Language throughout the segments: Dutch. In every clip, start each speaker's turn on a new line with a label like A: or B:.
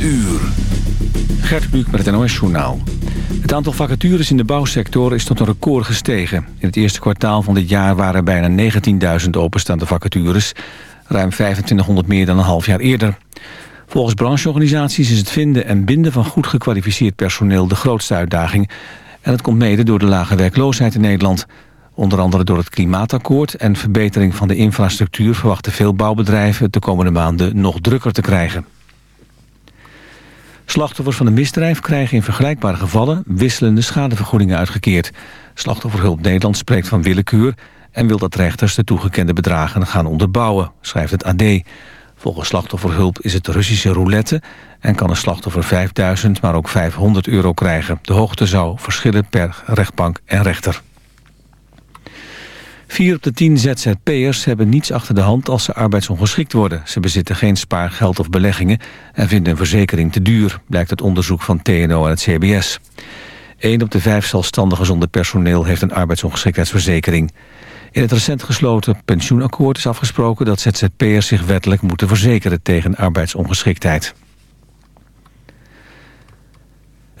A: uur.
B: Gert Buuk met het NOS Journaal. Het aantal vacatures in de bouwsector is tot een record gestegen. In het eerste kwartaal van dit jaar waren bijna 19.000 openstaande vacatures. Ruim 2500 meer dan een half jaar eerder. Volgens brancheorganisaties is het vinden en binden van goed gekwalificeerd personeel de grootste uitdaging. En het komt mede door de lage werkloosheid in Nederland. Onder andere door het klimaatakkoord en verbetering van de infrastructuur... verwachten veel bouwbedrijven de komende maanden nog drukker te krijgen. Slachtoffers van een misdrijf krijgen in vergelijkbare gevallen... wisselende schadevergoedingen uitgekeerd. Slachtofferhulp Nederland spreekt van willekeur... en wil dat rechters de toegekende bedragen gaan onderbouwen, schrijft het AD. Volgens slachtofferhulp is het Russische roulette... en kan een slachtoffer 5000, maar ook 500 euro krijgen. De hoogte zou verschillen per rechtbank en rechter. Vier op de tien ZZP'ers hebben niets achter de hand als ze arbeidsongeschikt worden. Ze bezitten geen spaargeld of beleggingen en vinden een verzekering te duur, blijkt uit onderzoek van TNO en het CBS. Eén op de vijf zelfstandigen zonder personeel heeft een arbeidsongeschiktheidsverzekering. In het recent gesloten pensioenakkoord is afgesproken dat ZZP'ers zich wettelijk moeten verzekeren tegen arbeidsongeschiktheid.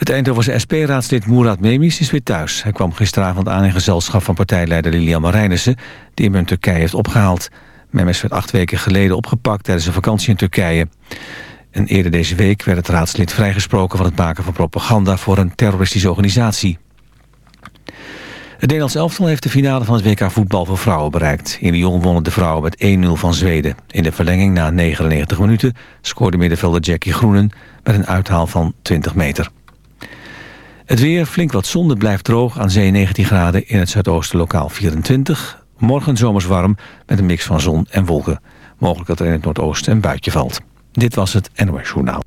B: Het Eindhovense SP-raadslid Murat Memis is weer thuis. Hij kwam gisteravond aan in gezelschap van partijleider Lilian Marijnissen... die hem in Turkije heeft opgehaald. Memis werd acht weken geleden opgepakt tijdens een vakantie in Turkije. En eerder deze week werd het raadslid vrijgesproken... van het maken van propaganda voor een terroristische organisatie. Het Nederlands elftal heeft de finale van het WK voetbal voor vrouwen bereikt. In Lyon wonnen de vrouwen met 1-0 van Zweden. In de verlenging na 99 minuten scoorde middenvelder Jackie Groenen... met een uithaal van 20 meter. Het weer, flink wat zon, het blijft droog aan zee 19 graden... in het zuidoosten lokaal 24. Morgen zomers warm met een mix van zon en wolken. Mogelijk dat er in het noordoosten een buitje valt. Dit was het NOS Journaal.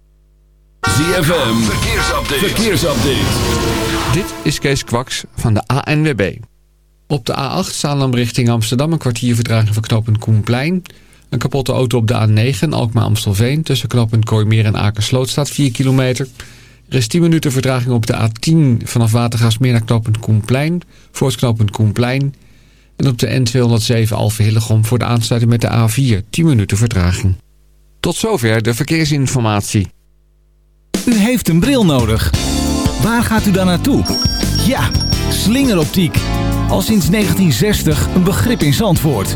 A: ZFM, verkeersupdate. verkeersupdate.
C: Dit is Kees Kwaks van de ANWB. Op de A8 Salem richting Amsterdam een kwartier vertraging van knooppunt Koenplein. Een kapotte auto op de A9 Alkmaar-Amstelveen... tussen knooppunt Kooimeer en Akersloot staat 4 kilometer... Er is 10 minuten vertraging op de A10 vanaf Watergaasmeer naar knooppunt Koenplein. Voor het Koenplein. En op de N207 Alphen Hillegom voor de aansluiting met de A4. 10 minuten vertraging. Tot zover de verkeersinformatie.
D: U heeft een bril nodig. Waar gaat u dan naartoe? Ja, slingeroptiek. Al sinds 1960 een begrip in Zandvoort.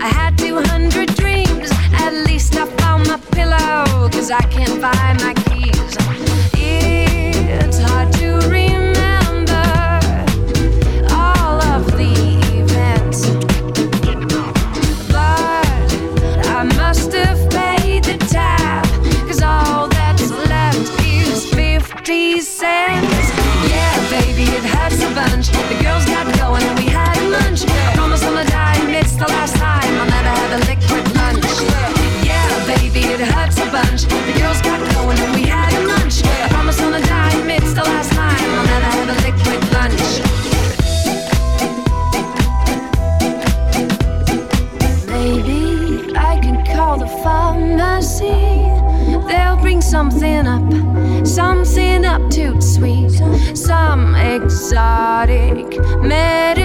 E: I
F: had 200 dreams, at least I found my pillow, cause I can't find my ser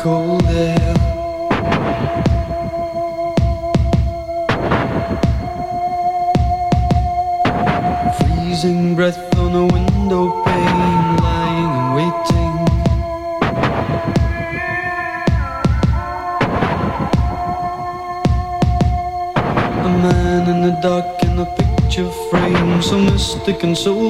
A: cold air. Freezing breath on the window pane, lying and waiting. A man in the dark in a picture frame, so mystic and so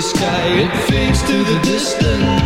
A: sky, it fades to the distance.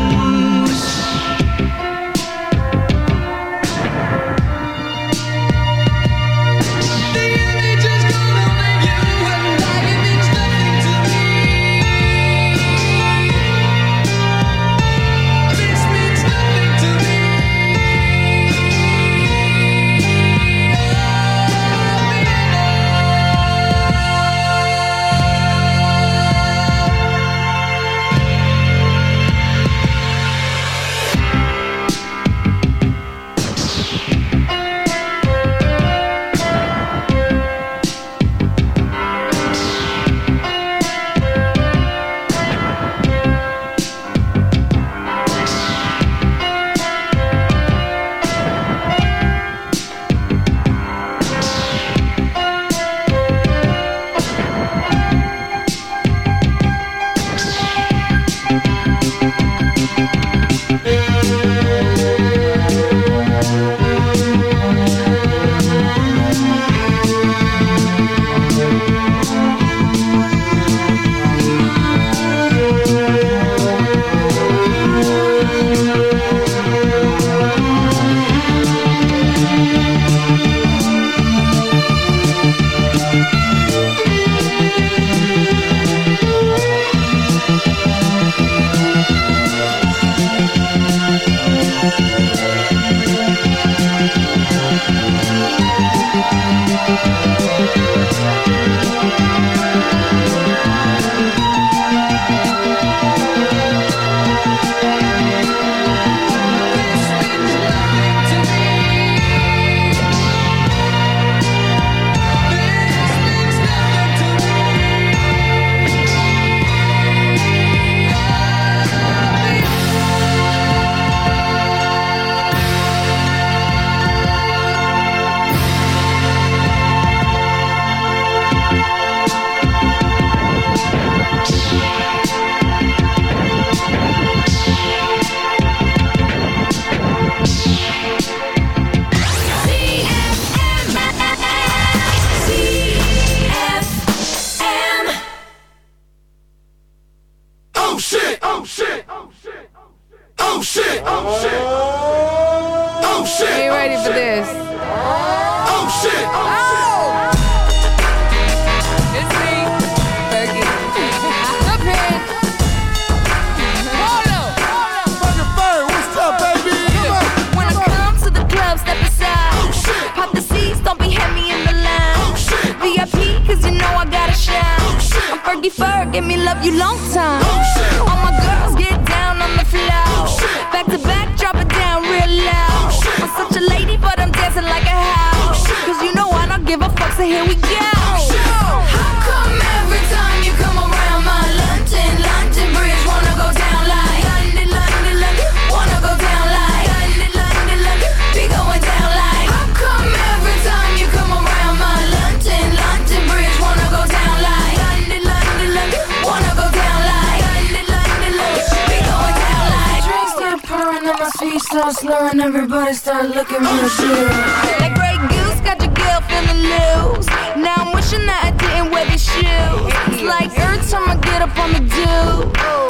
G: shoes. Like every time I get up on the do,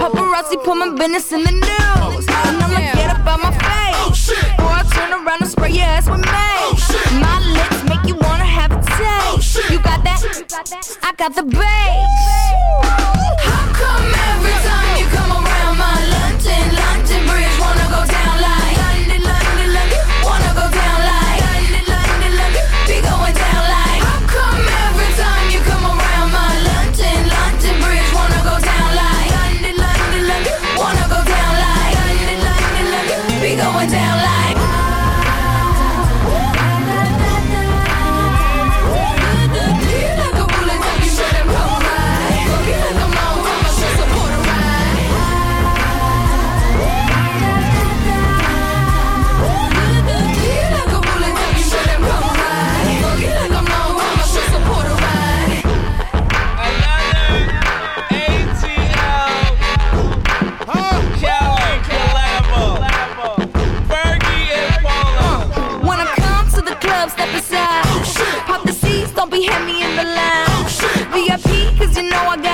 G: paparazzi put my business in the news, and I'ma get up on my oh, face, or I turn around and spray your ass with mace. Oh, my lips make you wanna have a taste. Oh, you got that? I got the bass.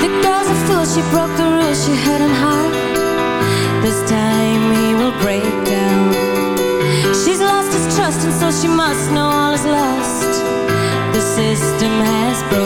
H: The
I: girl's a fool, she broke the rules, she had him hard This time he will break down. She's lost his trust and so she must know all is lost. The system has broken.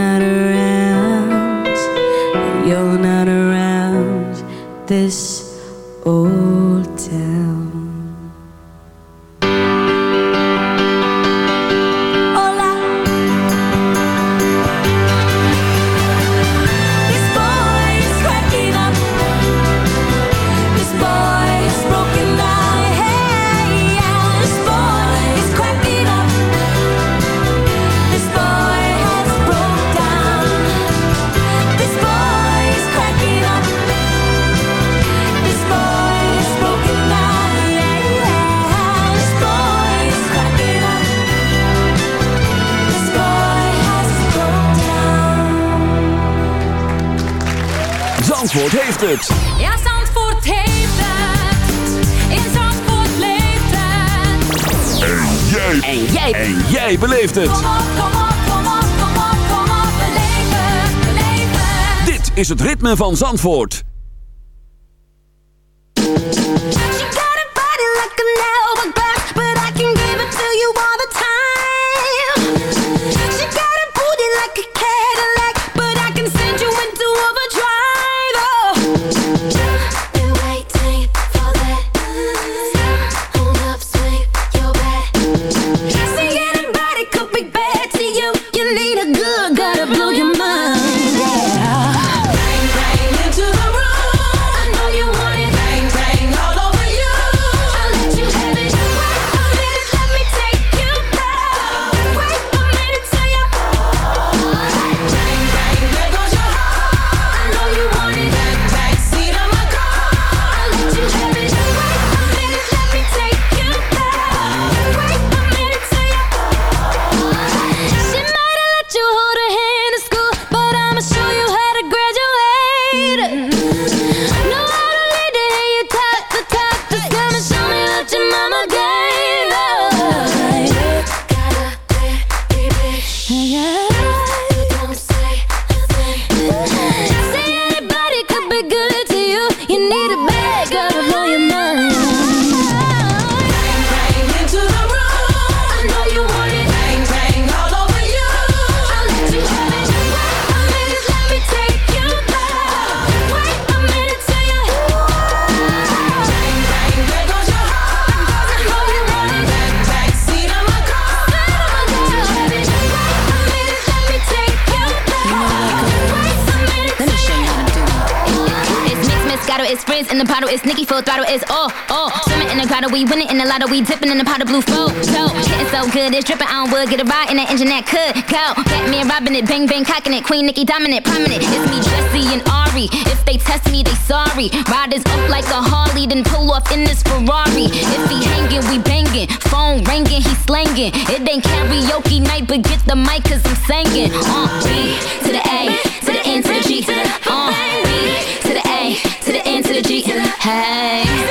J: van Zandvoort.
I: Get a ride in that engine that could go. Batman robbing it, bang bang cocking it. Queen Nicki dominant, prominent. It's me, Jesse and Ari. If they test me, they sorry. Riders up like a Harley, then pull off in this Ferrari. If he hanging, we banging. Phone ringing, he slanging. It ain't karaoke night, but get the mic cause I'm singing. Uh, B to the A, to the N to the G, to the uh, B to the A, to the N to the G. Hey.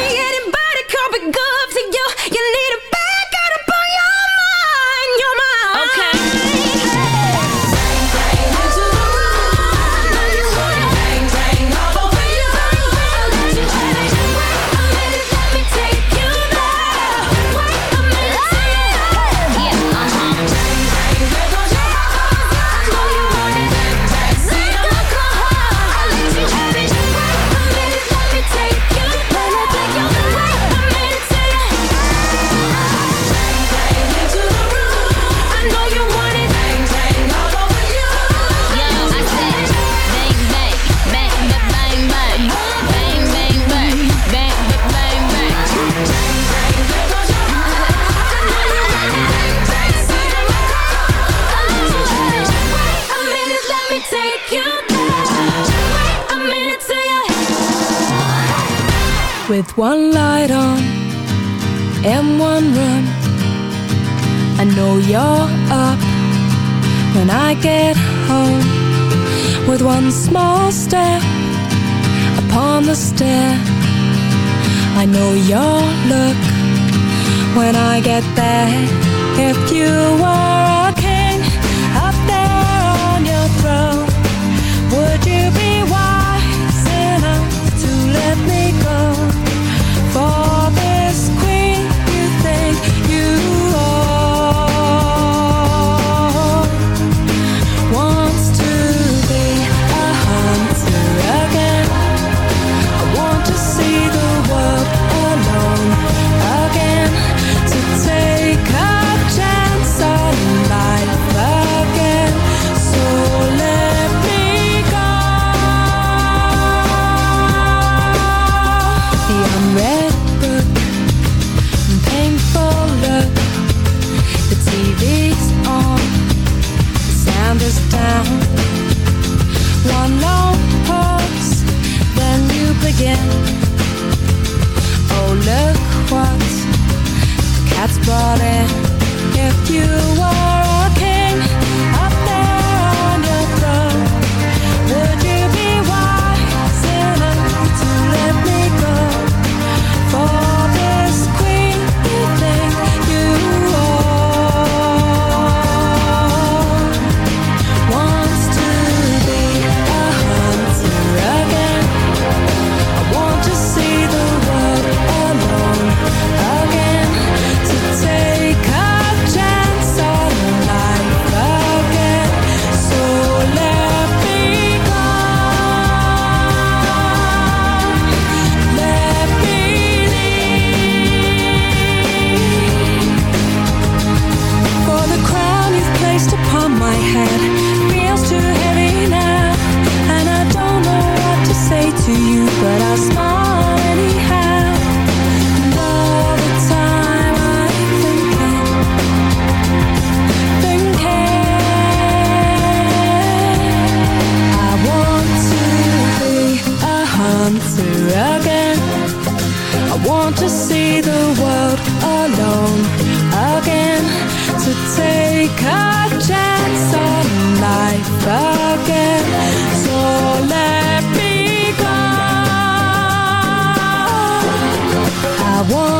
K: one.